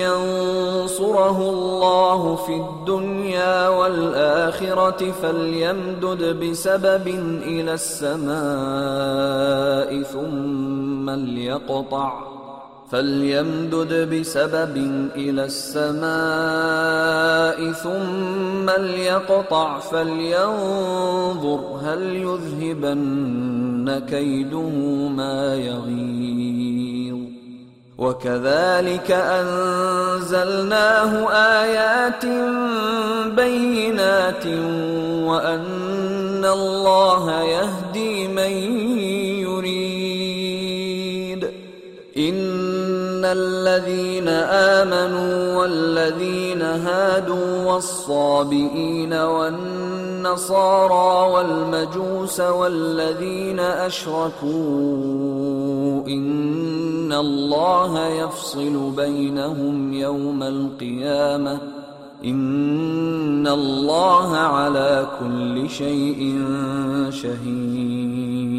ينصره الله في الدنيا والآخرة فليمدد بسبب إلى السماء ثم ليقطع فليمدد بسبب إلى السماء ثم ليقطع فلينظر هل يذهبن كيده ما يغيظ وكذلك أنزلناه آيات بينات وأن الله يهدي من يريد. إن الذين آمنوا والذين هادوا والصابئين والنصارى والمجوس والذين أشركوا إن الله يفصل بينهم يوم القيامة إن الله على كل شيء شهيد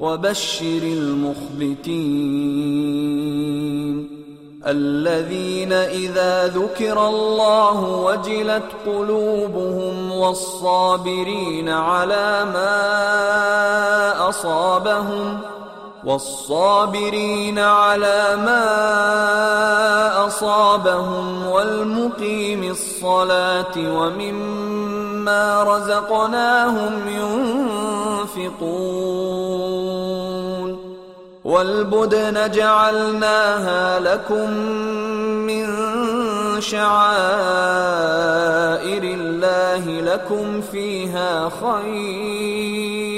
وبشر المخبتين الذين إذا ذكر الله وجلت قلوبهم والصابرين على ما أصابهم والصابرين على ما أصابهم والمقيم الصلاة ومما رزقناهم ينفقون والبدن جعلناها لكم من شعائر الله لكم فيها خير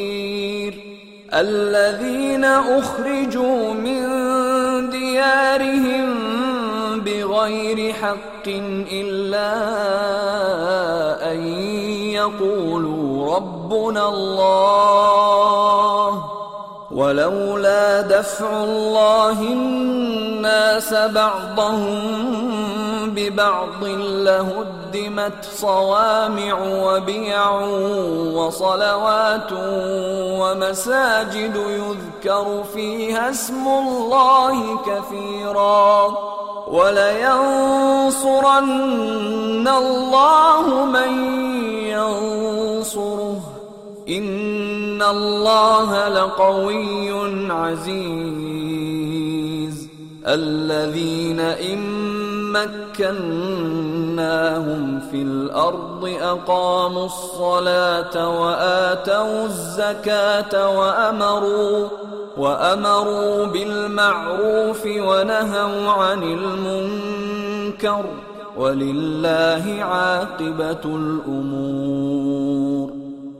الذين أخرجوا من ديارهم بغير حق إلا أن يقولوا ربنا الله ولولا دفع الله الناس بعضهم ببعض لهدمت صوامع وبيع وصلوات ومساجد يذكر فيها اسم الله كثيرا ولينصرن الله من ينصره. إن الله لقوي عزيز. الذين إن مكناهم في الأرض أقاموا الصلاة وآتوا الزكاة وأمروا وأمروا بالمعروف ونهوا عن المنكر ولله عاقبة الأمور.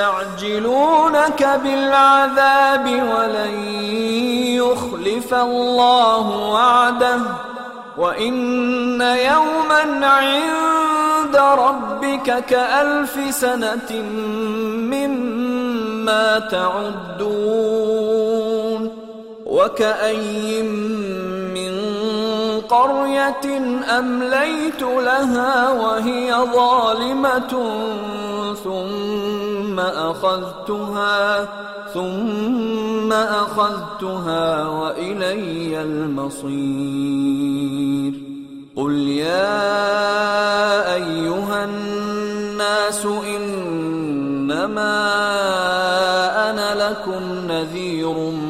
ويستعجلونك بالعذاب ولن يخلف الله وعده وإن يوما عند ربك كألف سنة مما تعدون وكاين من قرية أمليت لها وهي ظالمة ثم أخذتها ثم أخذتها وإلي المصير. قل يا أيها الناس إنما أنا لكم نذير مبين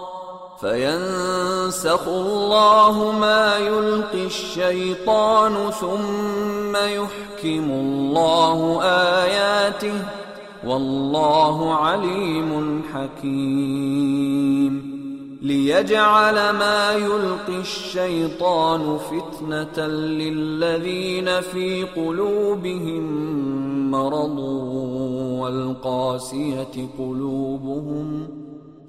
فينسخ الله ما يلقي الشيطان ثم يحكم الله اياته والله عليم حكيم. ليجعل ما يلقي الشيطان فتنه للذين في قلوبهم مرض والقاسيه قلوبهم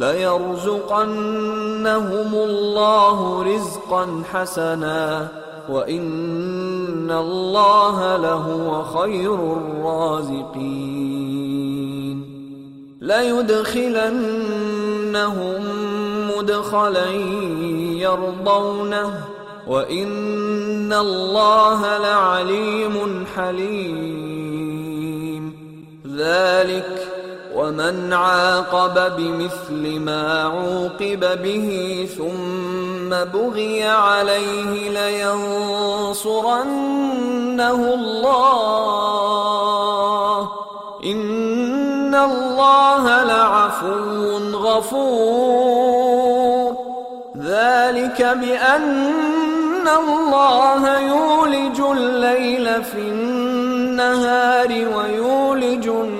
ليرزقنهم الله رزقا حسنا وان الله لهو خير الرازقين ليدخلنهم مدخلا يرضونه وان الله لعليم حليم ذلك ومن عاقب بمثل ما عوقب به ثم بغي عليه لينصرنه الله. إن الله لعفو غفور. ذلك بأن الله يولج الليل في النهار ويولج النهار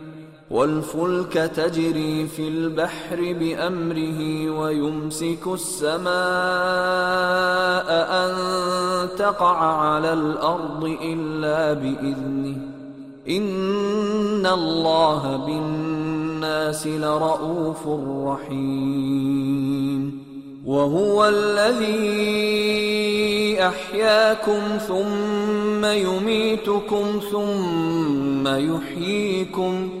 والفلك تجري في البحر بأمره ويمسك السماء أن تقع على الأرض إلا بإذنه. إن الله بالناس لرءوف رحيم. وهو الذي أحياكم ثم يميتكم ثم يحييكم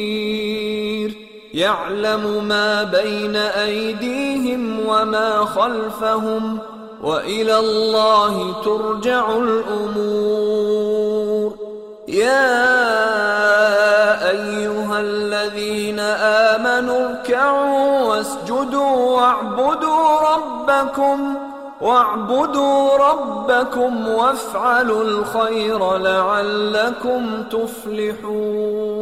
يعلم ما بين أيديهم وما خلفهم وإلى الله ترجع الأمور. يا أيها الذين آمنوا اركعوا واسجدوا واعبدوا ربكم واعبدوا ربكم وافعلوا الخير لعلكم تفلحون.